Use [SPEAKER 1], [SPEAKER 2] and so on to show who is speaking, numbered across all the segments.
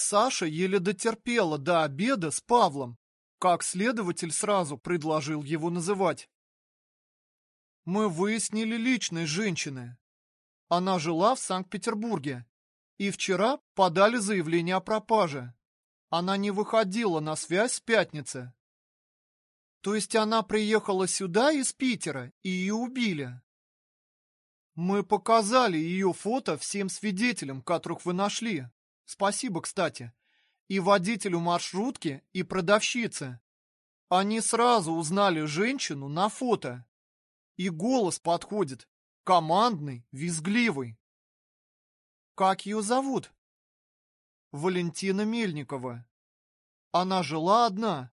[SPEAKER 1] Саша еле дотерпела до обеда с Павлом, как следователь сразу предложил его называть. Мы выяснили личность женщины. Она жила в Санкт-Петербурге и вчера подали заявление о пропаже. Она не выходила на связь с пятницы. То есть она приехала сюда из Питера и ее убили? Мы показали ее фото всем свидетелям, которых вы нашли. Спасибо, кстати. И водителю маршрутки, и продавщице. Они сразу узнали женщину на фото. И голос подходит. Командный, визгливый. Как ее зовут? Валентина Мельникова. Она жила одна.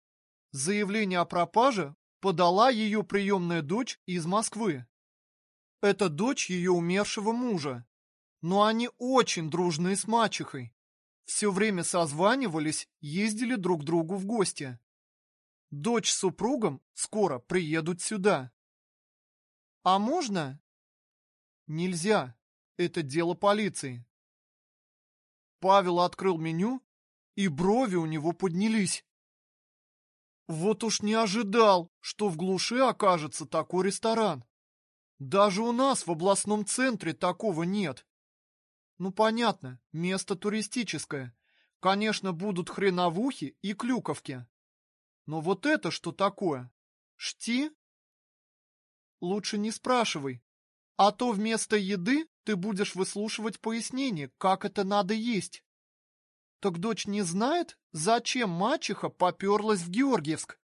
[SPEAKER 1] Заявление о пропаже подала ее приемная дочь из Москвы. Это дочь ее умершего мужа. Но они очень дружные с мачехой. Все время созванивались, ездили друг к другу в гости. Дочь с супругом скоро приедут сюда. А можно? Нельзя. Это дело полиции. Павел открыл меню, и брови у него поднялись. Вот уж не ожидал, что в глуши окажется такой ресторан. Даже у нас в областном центре такого нет. Ну понятно, место туристическое. Конечно, будут хреновухи и клюковки. Но вот это что такое? Шти? Лучше не спрашивай. А то вместо еды ты будешь выслушивать пояснение, как это надо есть. Так дочь не знает, зачем мачеха поперлась в Георгиевск?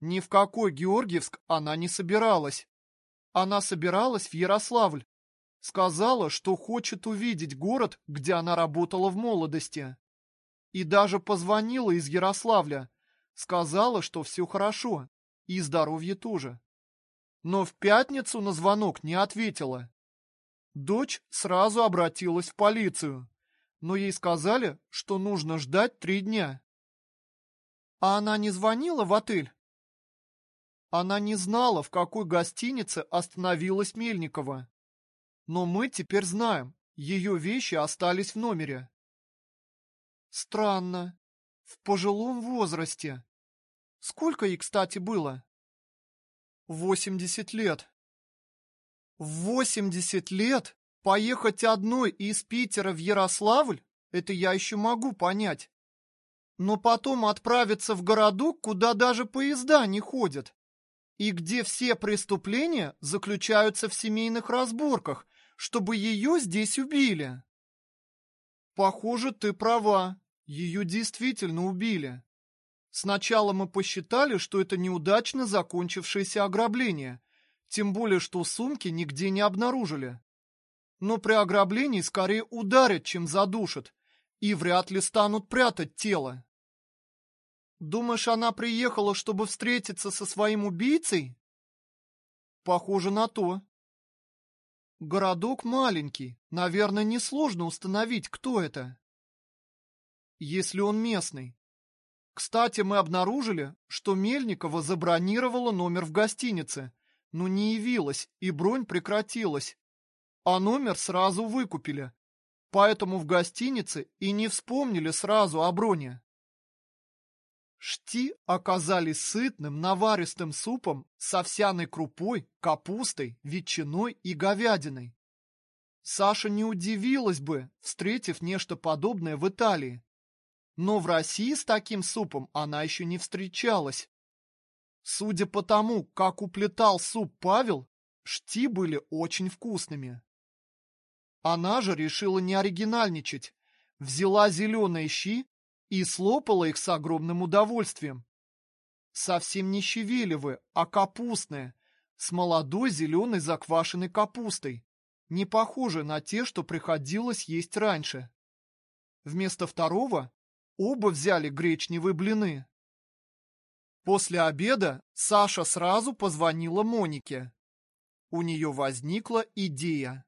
[SPEAKER 1] Ни в какой Георгиевск она не собиралась. Она собиралась в Ярославль. Сказала, что хочет увидеть город, где она работала в молодости. И даже позвонила из Ярославля. Сказала, что все хорошо, и здоровье тоже. Но в пятницу на звонок не ответила. Дочь сразу обратилась в полицию, но ей сказали, что нужно ждать три дня. А она не звонила в отель? Она не знала, в какой гостинице остановилась Мельникова. Но мы теперь знаем, ее вещи остались в номере. Странно. В пожилом возрасте. Сколько ей, кстати, было? Восемьдесят лет. Восемьдесят лет поехать одной из Питера в Ярославль? Это я еще могу понять. Но потом отправиться в городок, куда даже поезда не ходят. И где все преступления заключаются в семейных разборках, чтобы ее здесь убили. Похоже, ты права. Ее действительно убили. Сначала мы посчитали, что это неудачно закончившееся ограбление, тем более, что сумки нигде не обнаружили. Но при ограблении скорее ударят, чем задушат, и вряд ли станут прятать тело. Думаешь, она приехала, чтобы встретиться со своим убийцей? Похоже на то. Городок маленький, наверное, несложно установить, кто это. Если он местный. Кстати, мы обнаружили, что Мельникова забронировала номер в гостинице, но не явилась, и бронь прекратилась. А номер сразу выкупили, поэтому в гостинице и не вспомнили сразу о броне. Шти оказались сытным наваристым супом с овсяной крупой, капустой, ветчиной и говядиной. Саша не удивилась бы, встретив нечто подобное в Италии. Но в России с таким супом она еще не встречалась. Судя по тому, как уплетал суп Павел, шти были очень вкусными. Она же решила не оригинальничать, взяла зеленые щи и слопала их с огромным удовольствием. Совсем не щавелевые, а капустные, с молодой зеленой заквашенной капустой, не похожие на те, что приходилось есть раньше. Вместо второго оба взяли гречневые блины. После обеда Саша сразу позвонила Монике. У нее возникла идея.